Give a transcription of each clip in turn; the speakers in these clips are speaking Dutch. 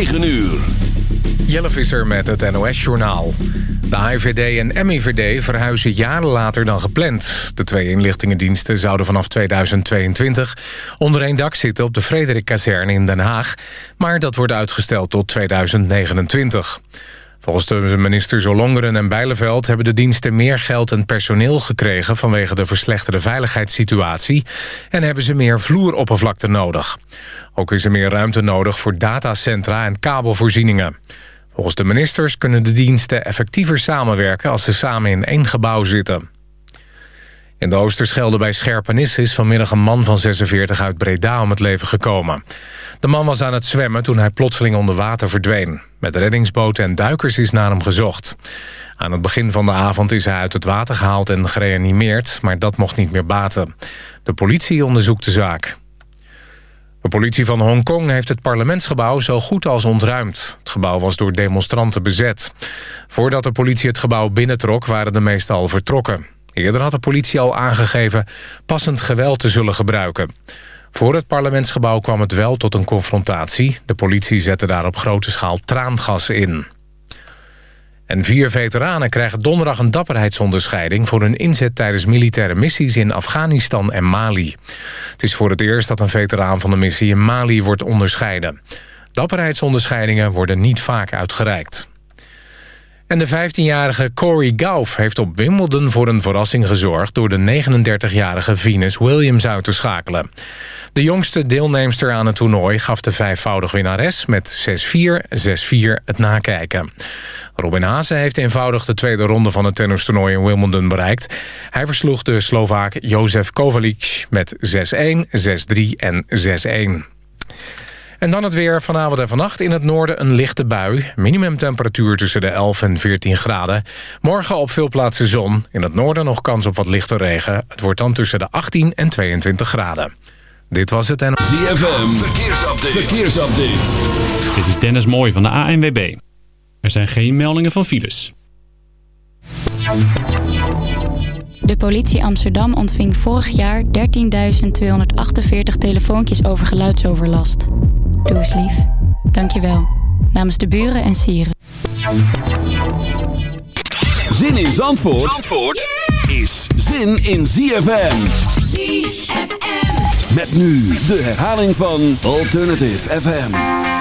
9 uur. Jelle Visser met het NOS-journaal. De AIVD en MIVD verhuizen jaren later dan gepland. De twee inlichtingendiensten zouden vanaf 2022 onder één dak zitten... op de Frederik-kazerne in Den Haag. Maar dat wordt uitgesteld tot 2029. Volgens de ministers Ollongeren en Bijleveld hebben de diensten meer geld en personeel gekregen vanwege de verslechterde veiligheidssituatie en hebben ze meer vloeroppervlakte nodig. Ook is er meer ruimte nodig voor datacentra en kabelvoorzieningen. Volgens de ministers kunnen de diensten effectiever samenwerken als ze samen in één gebouw zitten. In de Oosterschelde bij Scherpenis is vanmiddag een man van 46 uit Breda om het leven gekomen. De man was aan het zwemmen toen hij plotseling onder water verdween. Met reddingsboten en duikers is naar hem gezocht. Aan het begin van de avond is hij uit het water gehaald en gereanimeerd... maar dat mocht niet meer baten. De politie onderzoekt de zaak. De politie van Hongkong heeft het parlementsgebouw zo goed als ontruimd. Het gebouw was door demonstranten bezet. Voordat de politie het gebouw binnentrok waren de meesten al vertrokken. Eerder had de politie al aangegeven passend geweld te zullen gebruiken. Voor het parlementsgebouw kwam het wel tot een confrontatie. De politie zette daar op grote schaal traangas in. En vier veteranen krijgen donderdag een dapperheidsonderscheiding... voor hun inzet tijdens militaire missies in Afghanistan en Mali. Het is voor het eerst dat een veteraan van de missie in Mali wordt onderscheiden. Dapperheidsonderscheidingen worden niet vaak uitgereikt. En de 15-jarige Corey Gauff heeft op Wimbledon voor een verrassing gezorgd... door de 39-jarige Venus Williams uit te schakelen. De jongste deelnemster aan het toernooi gaf de vijfvoudig winnares... met 6-4, 6-4 het nakijken. Robin Haase heeft eenvoudig de tweede ronde van het tennistoernooi in Wimbledon bereikt. Hij versloeg de Slovaak Jozef Kovalic met 6-1, 6-3 en 6-1. En dan het weer vanavond en vannacht in het noorden een lichte bui. Minimumtemperatuur tussen de 11 en 14 graden. Morgen op veel plaatsen zon. In het noorden nog kans op wat lichte regen. Het wordt dan tussen de 18 en 22 graden. Dit was het en... ZFM, verkeersupdate. verkeersupdate. Dit is Dennis Mooij van de ANWB. Er zijn geen meldingen van files. De politie Amsterdam ontving vorig jaar 13.248 telefoontjes over geluidsoverlast. Doe eens lief. Dankjewel. Namens de buren en sieren. Zin in Zandvoort, Zandvoort is zin in ZFM. ZFM. Met nu de herhaling van Alternative FM.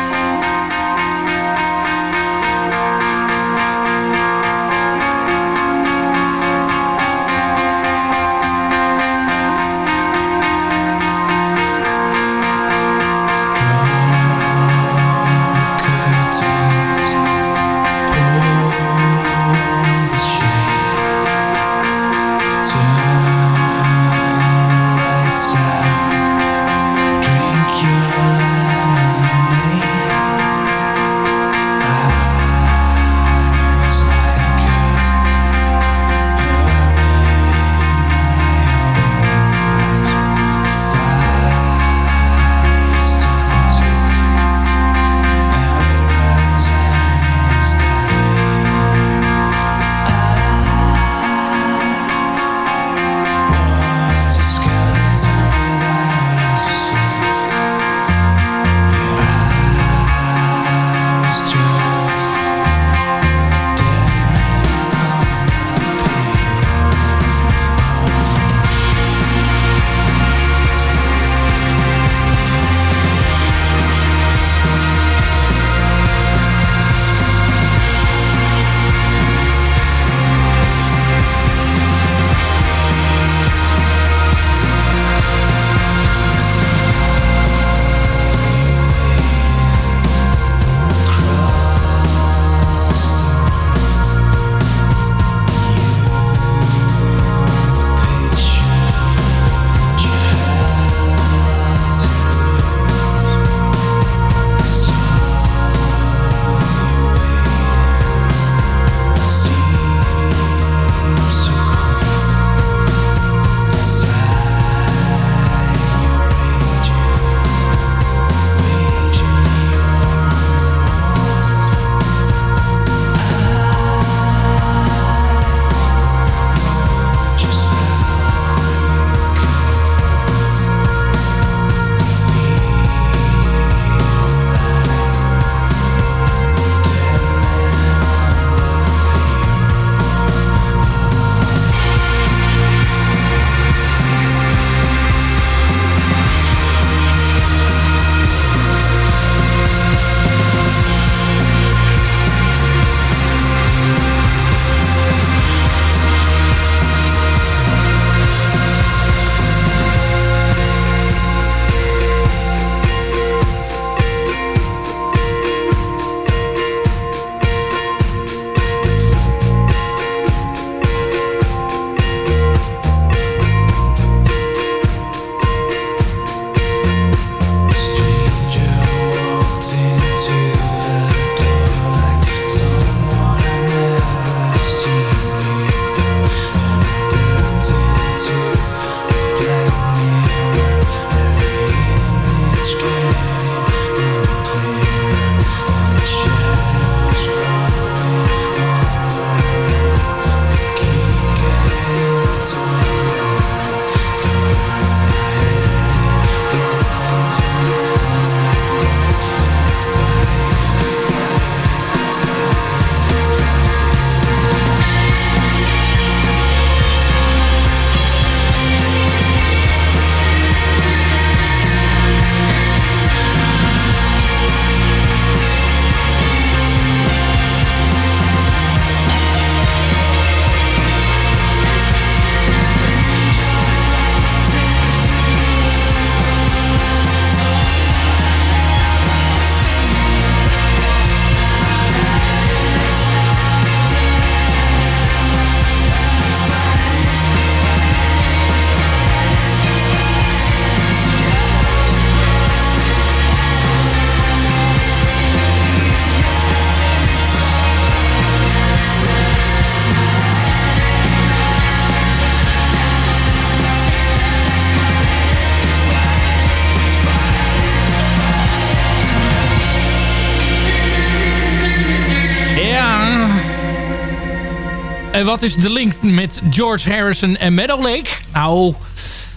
En wat is de link met George Harrison en Meadow Lake? Nou,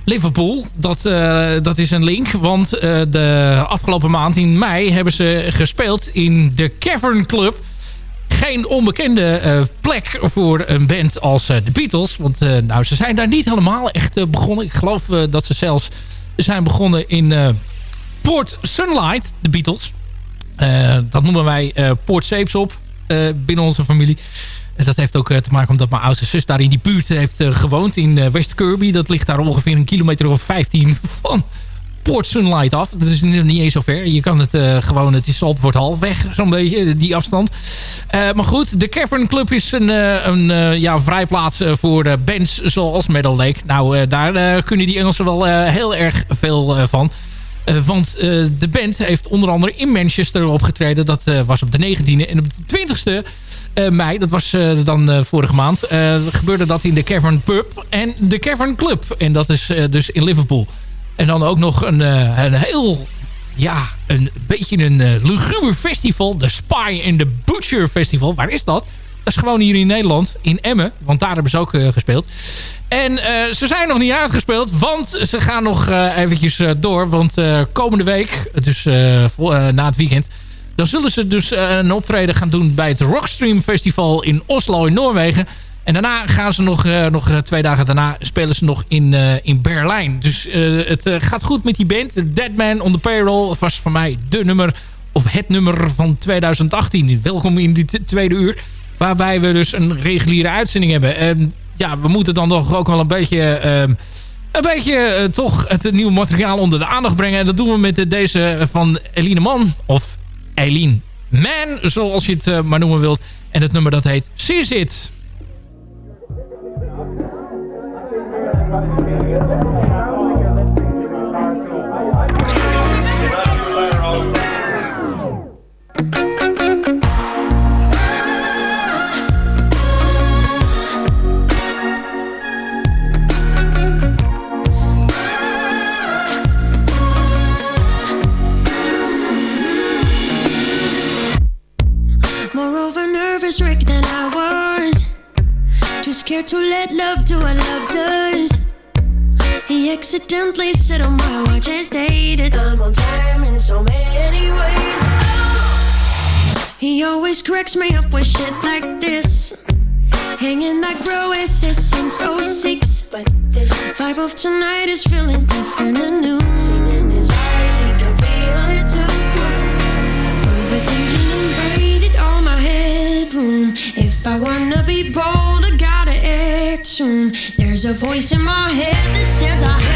Liverpool, dat, uh, dat is een link. Want uh, de afgelopen maand in mei hebben ze gespeeld in de Cavern Club. Geen onbekende uh, plek voor een band als de Beatles. Want nou, ze zijn daar niet helemaal echt begonnen. Ik geloof dat ze zelfs zijn begonnen in Port Sunlight, de Beatles. dat noemen wij Port Seepsop binnen onze familie. Dat heeft ook eh, te maken omdat mijn oudste zus daar in die buurt heeft eh, gewoond. In eh, West Kirby. Dat ligt daar ongeveer een kilometer of 15 van Port Sunlight af. Dat is niet eens zo ver. Je kan het gewoon, het is wordt halfweg zo'n beetje, die afstand. Maar goed, de Cavern Club is een, uh, een ja, vrijplaats voor bands zoals Metal Lake. Nou, daar kunnen die Engelsen wel heel erg veel van. want de band heeft onder andere in Manchester opgetreden. Dat was op de 19e en op de 20e uh, mei, dat was uh, dan uh, vorige maand, gebeurde dat in de Cavern Pub en de Cavern Club. En dat is dus in Liverpool. En dan ook nog een, een heel, ja, een beetje een luguber festival. De Spy and the Butcher Festival. Waar is dat? Dat is gewoon hier in Nederland, in Emmen. Want daar hebben ze ook gespeeld. En ze zijn nog niet uitgespeeld, want ze gaan nog eventjes door. Want komende week, dus na het weekend dan zullen ze dus eh, een optreden gaan doen bij het Rockstream Festival in Oslo in Noorwegen. En daarna gaan ze nog, uh, nog twee dagen daarna spelen ze nog in, in Berlijn. Dus het gaat goed met die band. Dead Man on the Payroll was voor mij de nummer, of het nummer van 2018. Welkom in dit tweede uur. Waarbij we dus een reguliere uitzending hebben. En ja, we moeten dan toch ook wel een beetje... een beetje toch het nieuwe materiaal onder de aandacht brengen. En dat doen we met deze van Eline Man. Of Eileen Man, zoals je het uh, maar noemen wilt. En het nummer dat heet Sees It. Accidentally said on my watch and stated I'm on time in so many ways. Oh. He always cracks me up with shit like this. Hanging like bro SS since 06. But this vibe of tonight is feeling different and new. Seen in his eyes, he can feel it too. Overthinking invaded all my headroom. If I wanna be bold, I got tune. There's a voice in my head that says I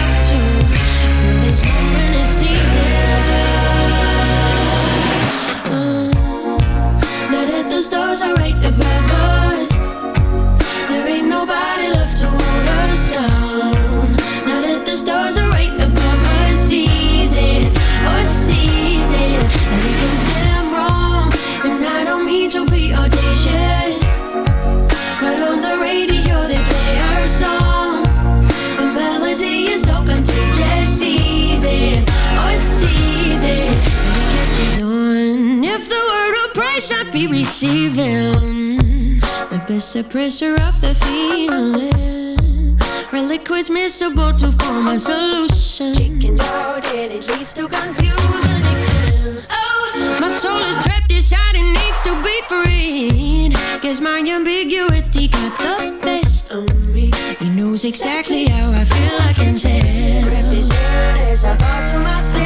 receiving, the best suppressor of the feeling. Reliquids miscible to form a solution. Chicken out and it leads to confusion again. Oh, my soul is trapped inside and needs to be freed. Guess my ambiguity got the best of me. He knows exactly how I feel, I can tell. Grab his hand as I thought to myself.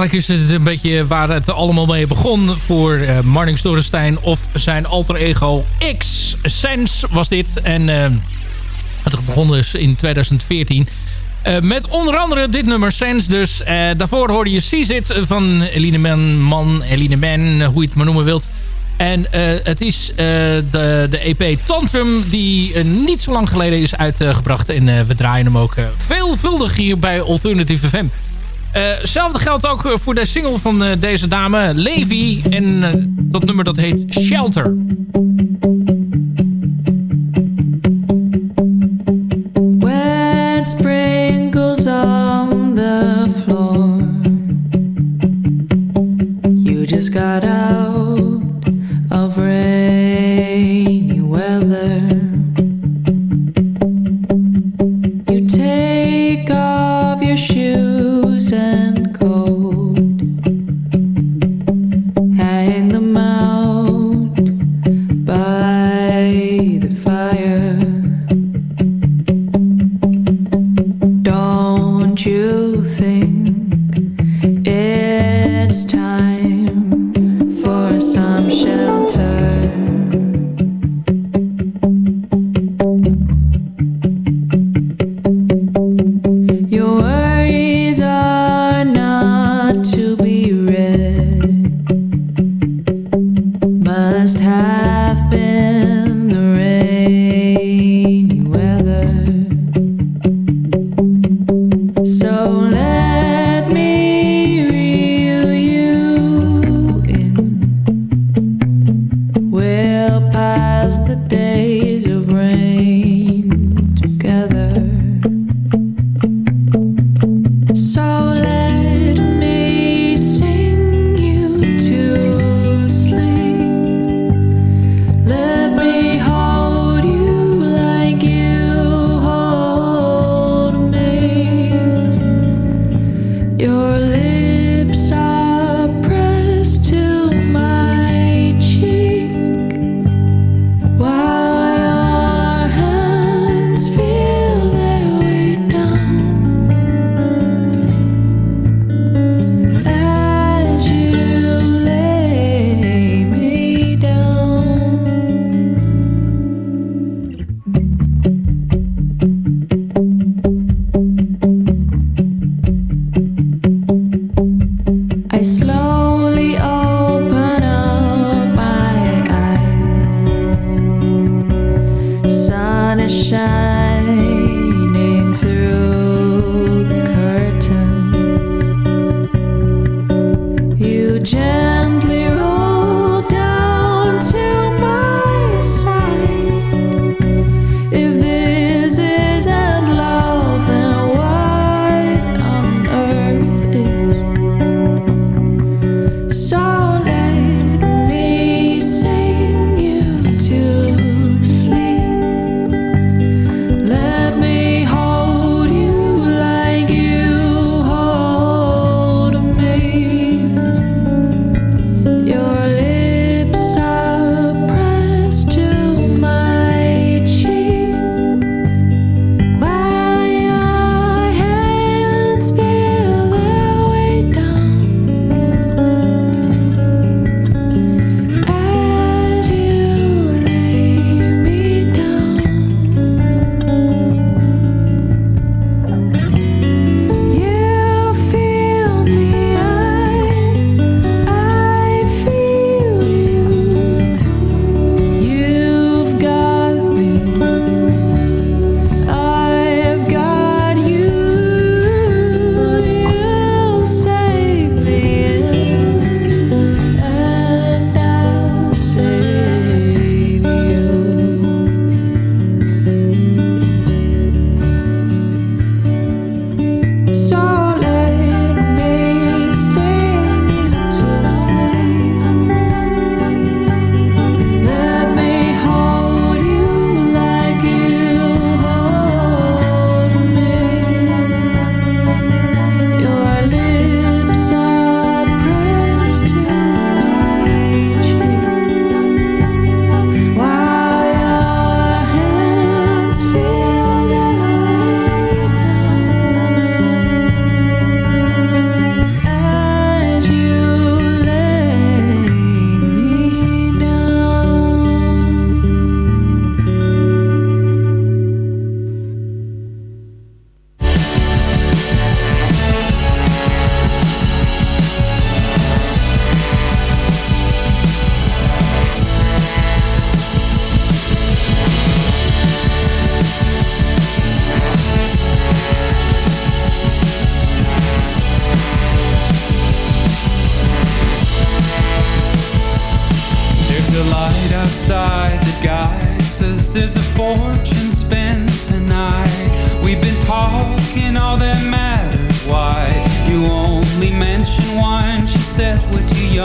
eigenlijk is het een beetje waar het allemaal mee begon voor uh, Marnix Storenstein of zijn alter ego X. Sense was dit. En uh, het begon dus in 2014. Eh, met onder andere dit nummer Sense dus. Daarvoor hoorde je Seas van Eline Man, Man, hoe je het maar noemen wilt. En het is de, de EP Tantrum die niet zo lang geleden is uitgebracht. en we draaien hem ook veelvuldig hier bij Alternative FM. Eh, hetzelfde geldt ook eh, voor de single van eh, deze dame, Levi. En dat nummer dat heet Shelter.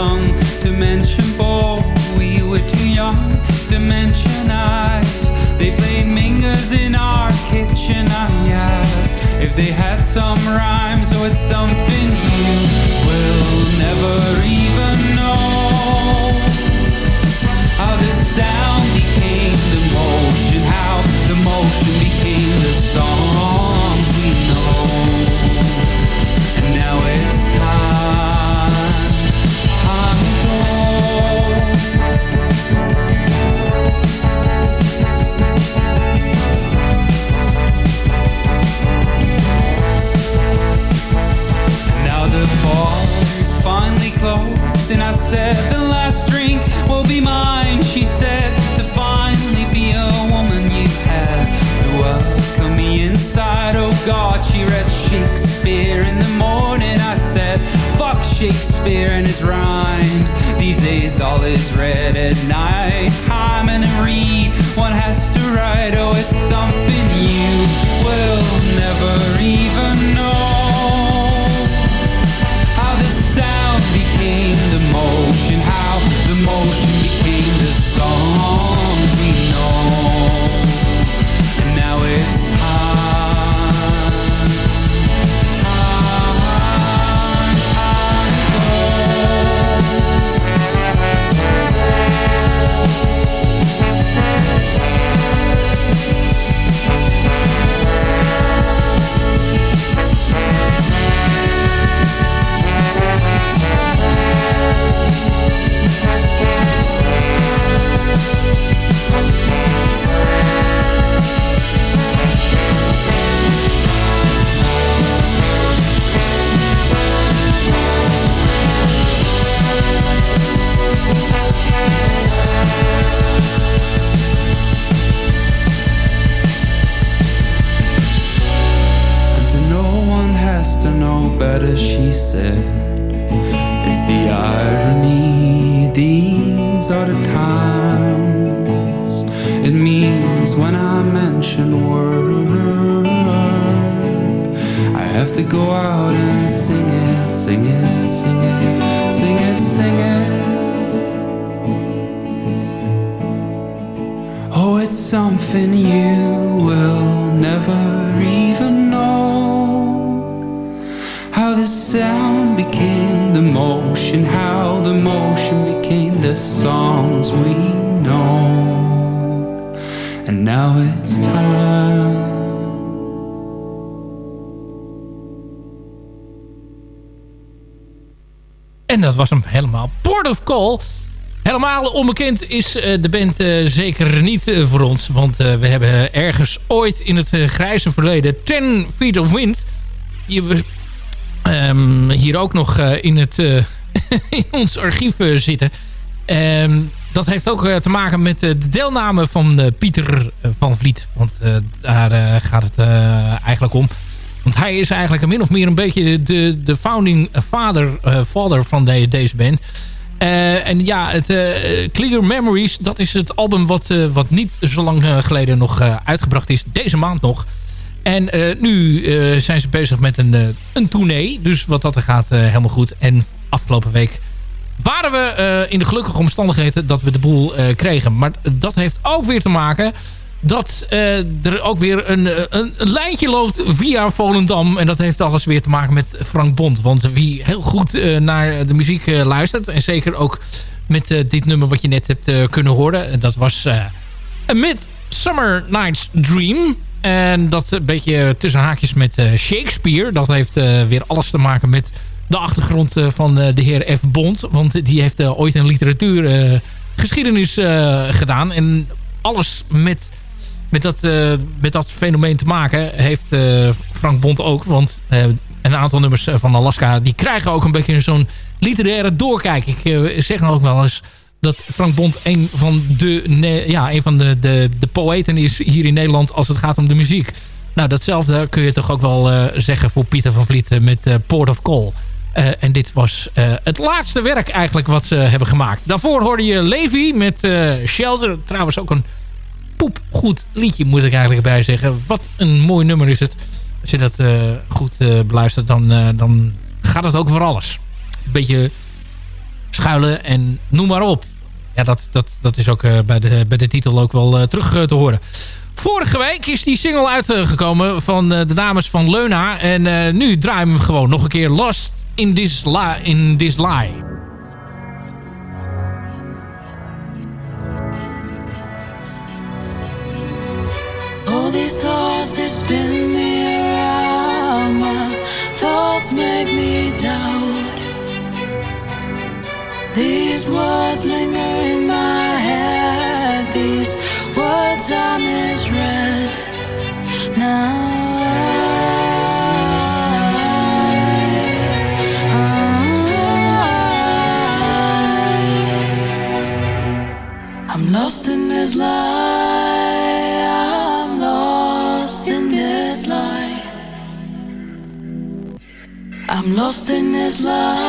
Young to mention ball. We were too young to mention eyes. They played mingers in our kitchen. I asked if they had some rhymes. So it's something you will never even know. God, she read Shakespeare in the morning. I said, fuck Shakespeare and his rhymes. These days all is read at night. Time and read, one has to write. Oh, it's something you will never even know. How the sound became the motion, how the motion became the songs we know. Onbekend is eh, de band eh, zeker niet eh, voor ons. Want we hebben ergens ooit in het grijze verleden 10 Feet of Wind. Die ehm, hier ook nog in, het, in ons archief zitten. Ehm, dat heeft ook te maken met de deelname van Pieter van Vliet. Want daar gaat het eigenlijk om. Want hij is eigenlijk min of meer een beetje de, de founding father, father van de, deze band. Eh, en ja, het eh, Clear Memories, dat is het album wat, eh, wat niet zo lang geleden nog uitgebracht is. Deze maand nog. En nu zijn ze bezig met een, een tournee. Dus wat dat er gaat, helemaal goed. En afgelopen week waren we in de gelukkige omstandigheden dat we de boel kregen. Maar dat heeft ook weer te maken dat eh, er ook weer een, eh, een, een lijntje loopt via Volendam. En dat heeft alles weer te maken met Frank Bond. Want wie heel goed eh, naar de muziek luistert... en zeker ook met dit nummer wat je net hebt kunnen horen... en dat was A Midsummer Night's Dream... En dat een beetje tussen haakjes met Shakespeare. Dat heeft weer alles te maken met de achtergrond van de heer F. Bond. Want die heeft ooit een literatuurgeschiedenis gedaan. En alles met, met, dat, eh, met dat fenomeen te maken heeft eh, Frank Bond ook. Want eh, een aantal nummers van Alaska... die krijgen ook een beetje zo'n literaire doorkijk. Ik zeg nou ook wel eens dat Frank Bond een van de, ja, een van de, de, de poëten is hier in Nederland als het gaat om de muziek. Nou, datzelfde kun je toch ook wel zeggen voor Pieter van Vliet met Port of Call. En dit was het laatste werk eigenlijk wat ze hebben gemaakt. Daarvoor hoorde je Levi met Shelter. Trouwens ook een poepgoed liedje moet ik eigenlijk bij zeggen. Wat een mooi nummer is het. Als je dat eh, goed eh, beluistert dan, eh, dan gaat het ook voor alles. Een beetje schuilen en noem maar op. Ja, dat, dat, dat is ook bij, de, bij de titel ook wel terug te horen. Vorige week is die single uitgekomen van de dames van Leuna. En nu draaien we gewoon nog een keer Lost in This, li in this Lie. These thoughts they spin me around. My thoughts make me doubt. These words linger in my head. These words I misread. Now lost in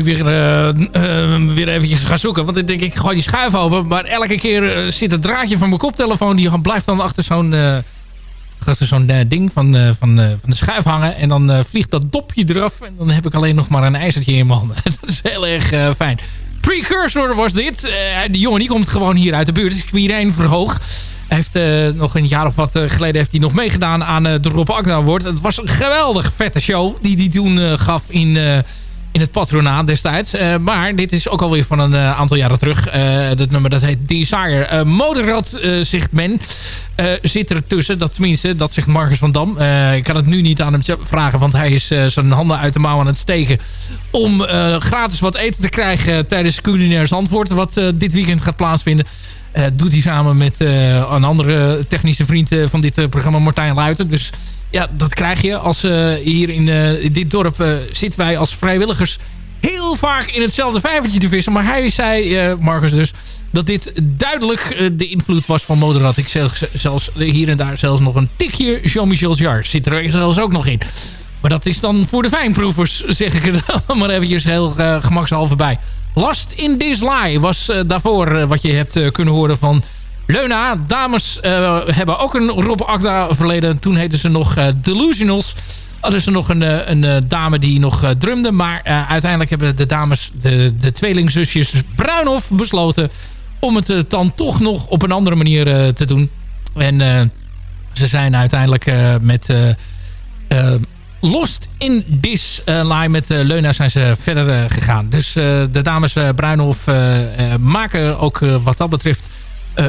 ik weer, eh, eh, weer eventjes gaan zoeken. Want dan denk ik, gooi die schuif open. Maar elke keer eh, zit het draadje van mijn koptelefoon... die blijft dan achter zo'n achter zo'n ding van, van, van de schuif hangen. En dan vliegt dat dopje eraf. En dan heb ik alleen nog maar een ijzertje in mijn handen. dat is heel erg fijn. Precursor was dit. Die jongen die komt gewoon hier uit de buurt. Dus Quirijn Verhoog. Heeft nog een jaar of wat geleden heeft hij nog meegedaan aan eh, de Rob. Het was een geweldig vette show die hij toen gaf in, in het patronaat destijds. Eh, maar dit is ook alweer van een eh, aantal jaren terug. Eh, dat nummer dat heet Desire. Eh, zegt men, zit er tussen. Dat tenminste, dat zegt Marcus van Dam. Ik kan het nu niet aan hem vragen, want hij is zijn handen uit de mouw aan het steken... om gratis wat eten te krijgen tijdens Culinair Zandvoort... wat dit weekend gaat plaatsvinden. Doet hij samen met een andere technische vriend van dit programma, Martijn Luiten. Dus ja, dat krijg je als eh, hier in, eh, in dit dorp eh, zitten wij als vrijwilligers heel vaak in hetzelfde vijvertje te vissen. Maar hij zei, Marcus dus, dat dit duidelijk de invloed was van Motorrad. Ik zeg zelfs hier en daar zelfs nog een tikje Jean-Michel Jarre zit er zelfs ook nog in. Maar dat is dan voor de fijnproevers, zeg ik er maar eventjes heel gemakshalve bij. Last in This Lie was daarvoor wat je hebt kunnen horen van Leuna. Dames hebben ook een Rob Agda verleden. Toen heten ze nog Delusionals. Hadden ze nog een, een dame die nog drumde. Maar uiteindelijk hebben de dames, de, de tweelingzusjes Bruinhof besloten... om het dan toch nog op een andere manier te doen. En ze zijn uiteindelijk met... Lost in This uh, Lie met uh, Leuna zijn ze verder uh, gegaan. Dus de dames Bruinhof maken ook wat dat betreft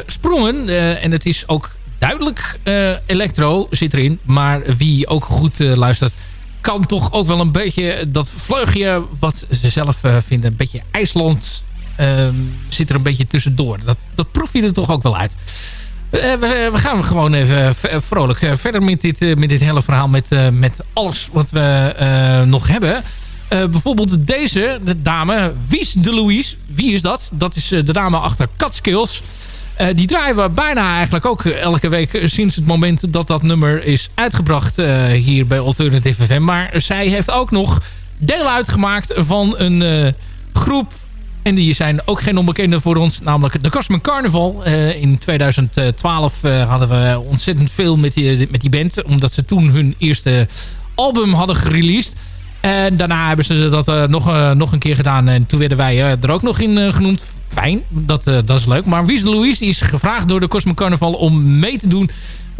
sprongen. en het is ook duidelijk elektro zit erin. Maar wie ook goed luistert kan toch ook wel een beetje dat vleugje wat ze zelf vinden. Een beetje IJsland ehm, zit er een beetje tussendoor. Dat, dat proef je er toch ook wel uit. Uh, we, we, gaan gewoon even vrolijk verder met dit, met dit hele verhaal. Met, met alles wat we nog hebben. bijvoorbeeld deze, de dame Wies de Louise. Wie is dat? Dat is de dame achter Catskills. Die draaien we bijna eigenlijk ook elke week sinds het moment dat dat nummer is uitgebracht hier bij Alternative FM. Maar zij heeft ook nog deel uitgemaakt van een groep en die zijn ook geen onbekende voor ons. Namelijk de Cosmic Carnival. In 2012 uh, hadden we ontzettend veel met die, met die band. Omdat ze toen hun eerste album hadden gereleased. En daarna hebben ze dat uh, nog, nog een keer gedaan. En toen werden wij er ook nog in genoemd. Fijn, dat, dat is leuk. Maar Wies Louise is gevraagd door de Cosmic Carnival om mee te doen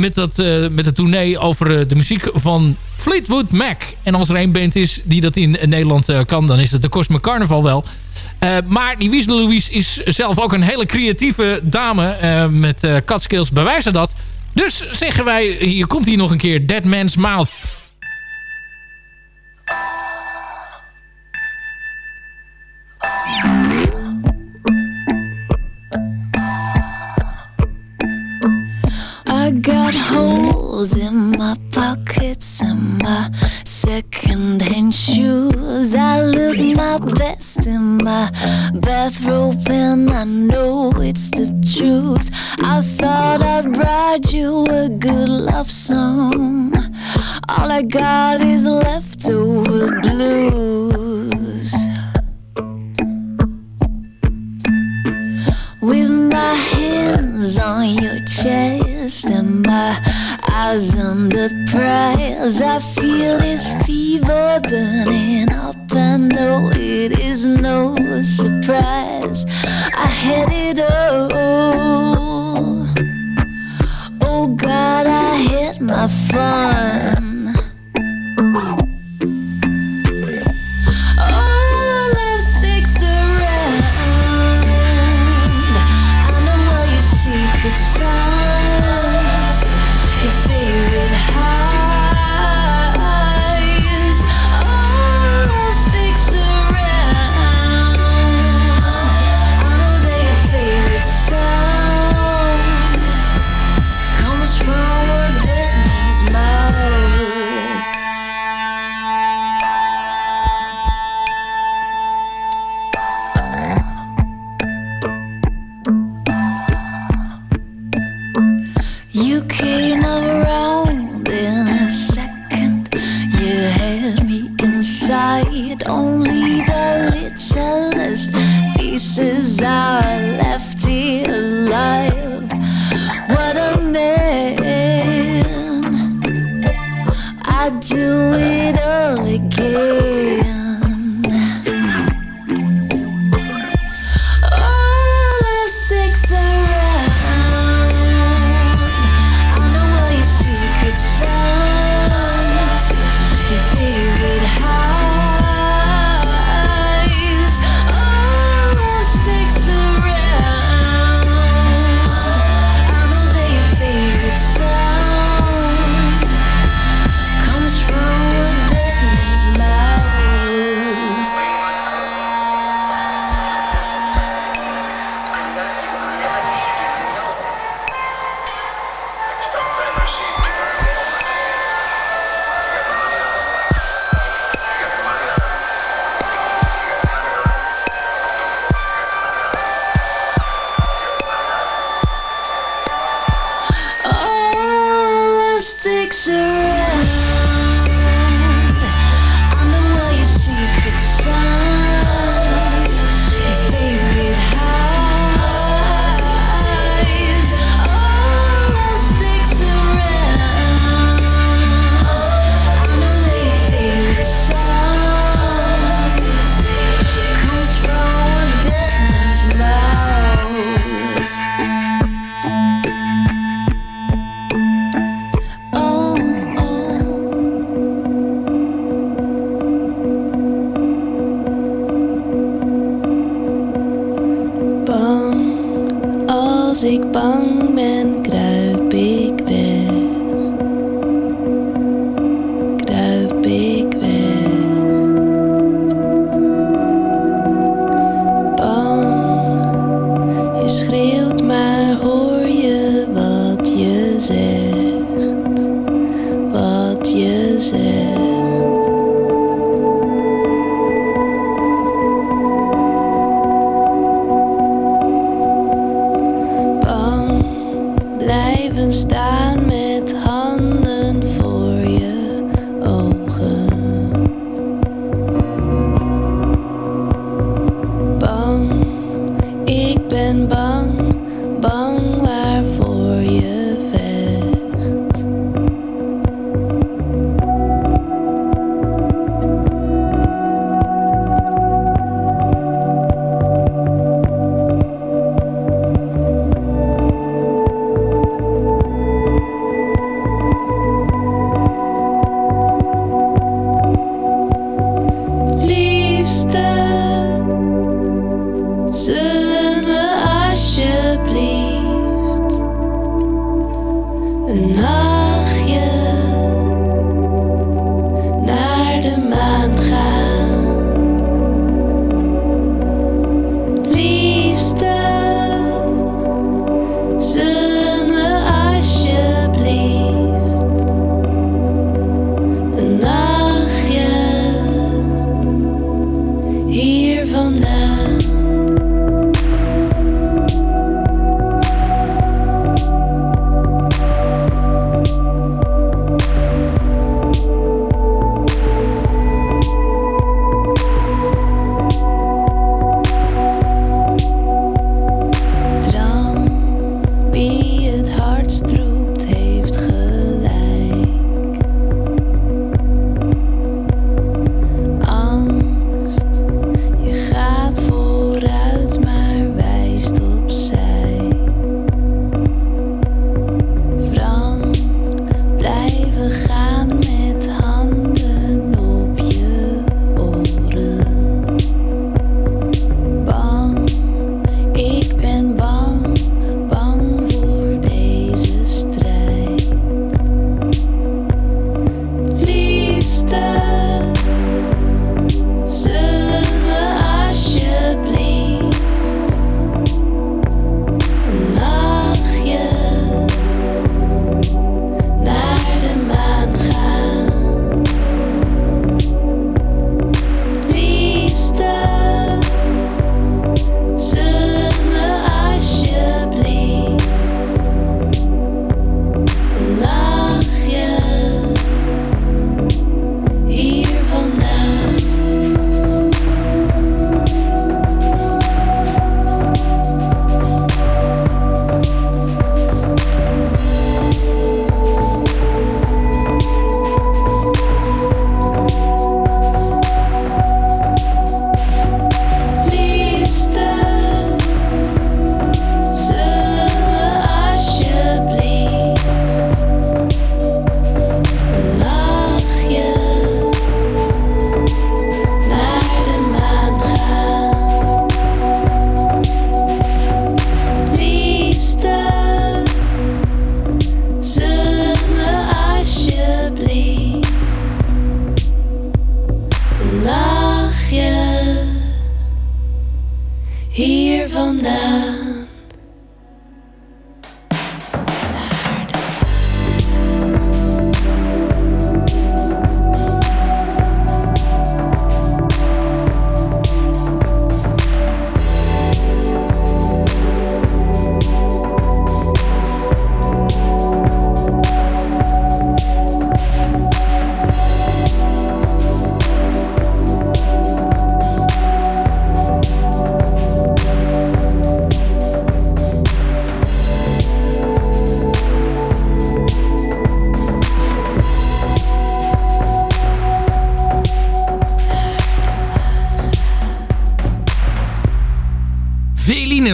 met, dat, uh, met de tournee over uh, de muziek van Fleetwood Mac. En als er één band is die dat in, Nederland uh, kan, dan is het de Cosmic Carnival wel. maar die Wies Louise is zelf ook een hele creatieve dame. met catskills bewijzen dat. Dus zeggen wij, hier komt hier nog een keer Dead Man's Mouth. Holes in my pockets and my secondhand shoes. I look my best in my bathrobe and I know it's the truth. I thought I'd write you a good love song. All I got is leftover blues. With my hands on your chest and my eyes on the prize, I feel this fever burning up. I know it is no surprise. I had it all. Oh God, I had my fun. Don't als ik bang ben, kruip ik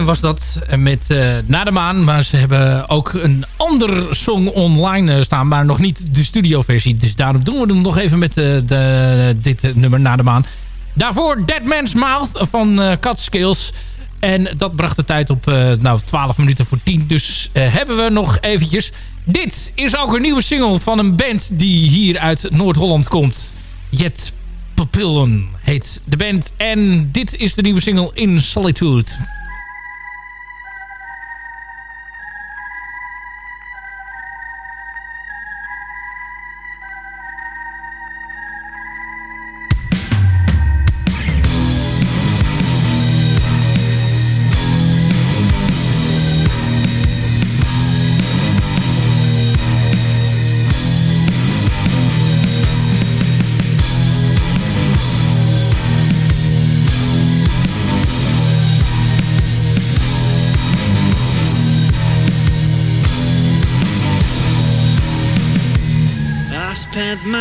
was dat eh, met eh Na de Maan. Maar ze hebben ook een ander song online eh, staan. Maar nog niet de studioversie. Dus daarom doen we hem nog even met de, dit nummer Na de Maan. Daarvoor Dead Man's Mouth van Cat Skills. En dat bracht de tijd op nou, 12 minuten voor 10. Dus hebben we nog eventjes. Dit is ook een nieuwe single van een band die hier uit Noord-Holland komt. Jet Papillon heet de band. En dit is de nieuwe single In Solitude.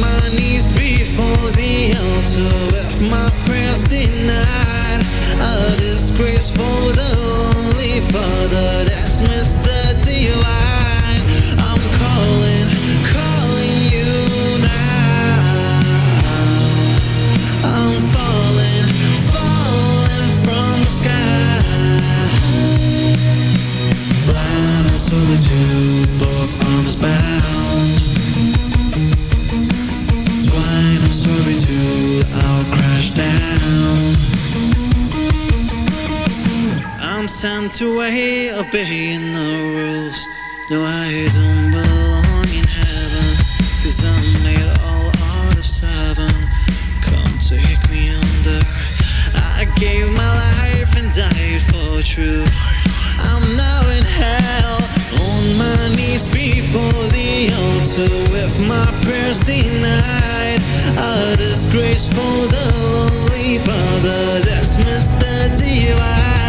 my knees before the altar. My prayers denied A disgrace for the father That's. Divine I'm calling, calling you now. I'm falling, falling from the sky. Blind and both arms bound servitude, I'll crash down. I'm sent away, obeying the rules. No, I don't belong in heaven. Cause I'm made all out of seven. Come take me under. I gave my life and died for truth. I'm now in hell. On my knees before the altar With my prayers denied A disgrace for the lonely father That's Mr. Divine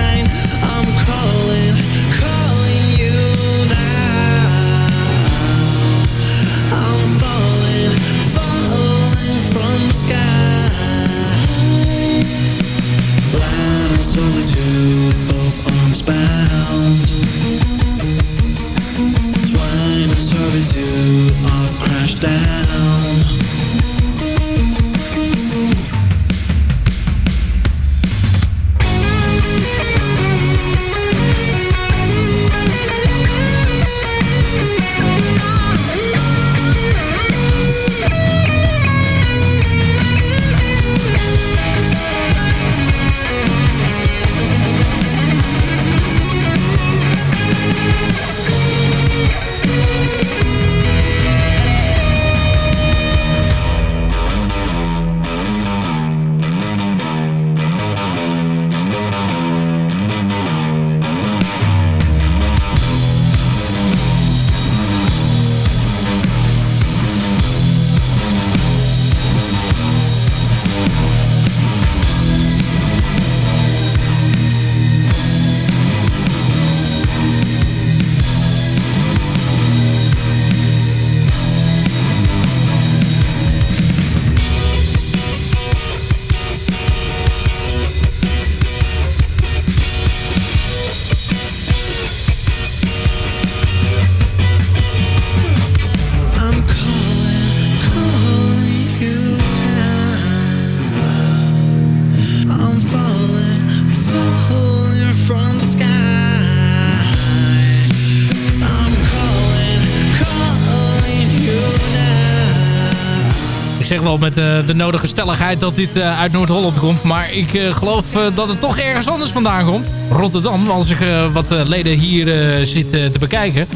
wel met eh, de nodige stelligheid dat dit eh, uit Noord-Holland komt. Maar ik eh, geloof dat het toch ergens anders vandaan komt. Rotterdam, als ik wat leden hier zit te bekijken.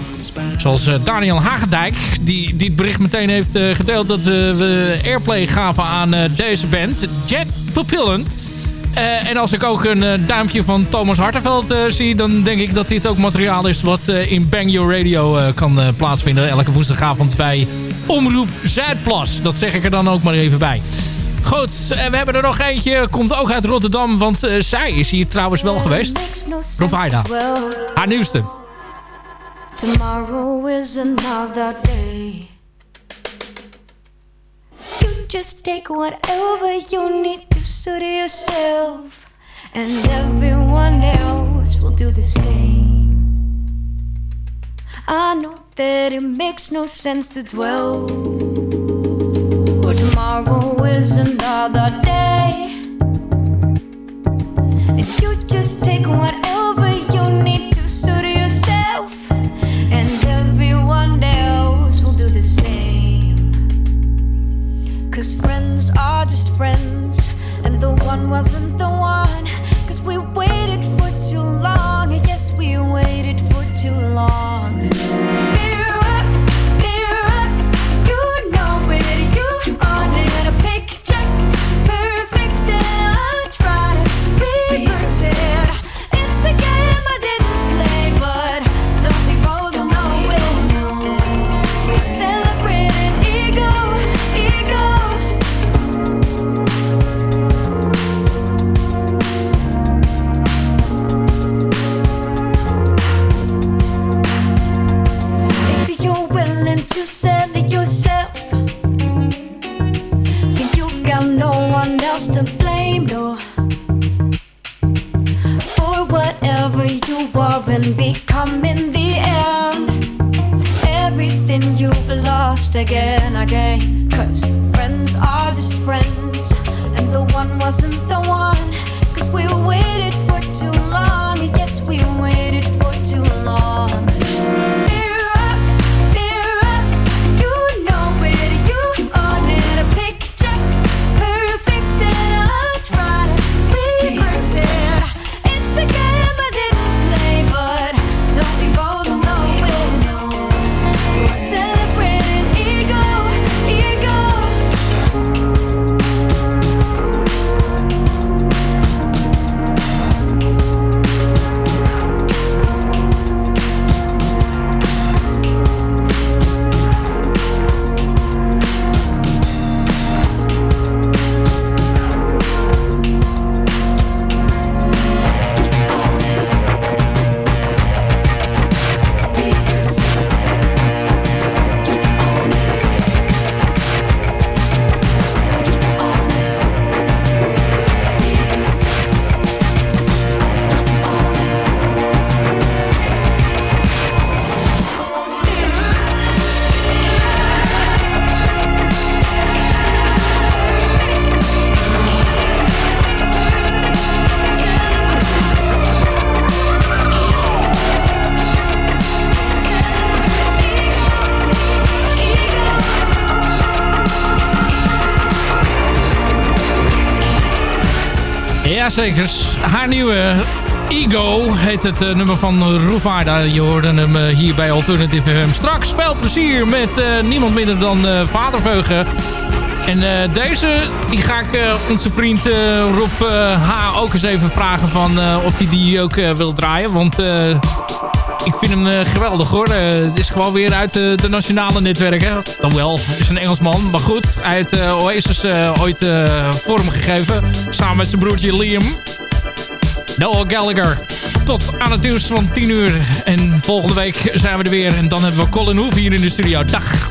Zoals Daniel Hagendijk, die dit bericht meteen heeft gedeeld... dat we airplay gaven aan deze band, Jet Pupillen. Eh, en als ik ook een duimpje van Thomas Hartenveld zie... dan denk ik dat dit ook materiaal is wat in Bang Your Radio kan plaatsvinden. Elke woensdagavond bij Omroep Zuidplas. Dat zeg ik er dan ook maar even bij. Goed, eh, we hebben er nog eentje. Komt ook uit Rotterdam, want eh, zij is hier trouwens wel geweest. Provider. Haar nieuwste. Tomorrow is another day. You just take whatever you need to suit yourself, and everyone else will do the same. I know that it makes no sense to dwell. But tomorrow is another day. And you just take whatever you need to suit yourself, and everyone else will do the same. Cause friends are just friends, and the one wasn't one to blame, no. For whatever you are and become in the end, everything you've lost again, again. Cause friends are just friends, and the one wasn't Jazeker. Haar nieuwe Ego heet het eh, nummer van Roevaarda. Je hoorde hem eh, hier bij Alternative FM. Straks veel plezier met eh, niemand minder dan eh Vaderveugen. En eh, deze die ga ik eh, onze vriend eh, Rob eh, H. ook eens even vragen van, eh, of hij die ook eh, wil draaien. Want eh, ik vind hem eh, geweldig hoor. Eh, het is gewoon weer uit eh, de nationale netwerken. Dan wel, is een Engelsman. Maar goed, hij heeft Oasis ooit vormgegeven. Samen met zijn broertje Liam. Noah Gallagher. Tot aan het nieuws van 10 uur. En volgende week zijn we er weer. En dan hebben we Colin Hoef hier in de studio. Dag.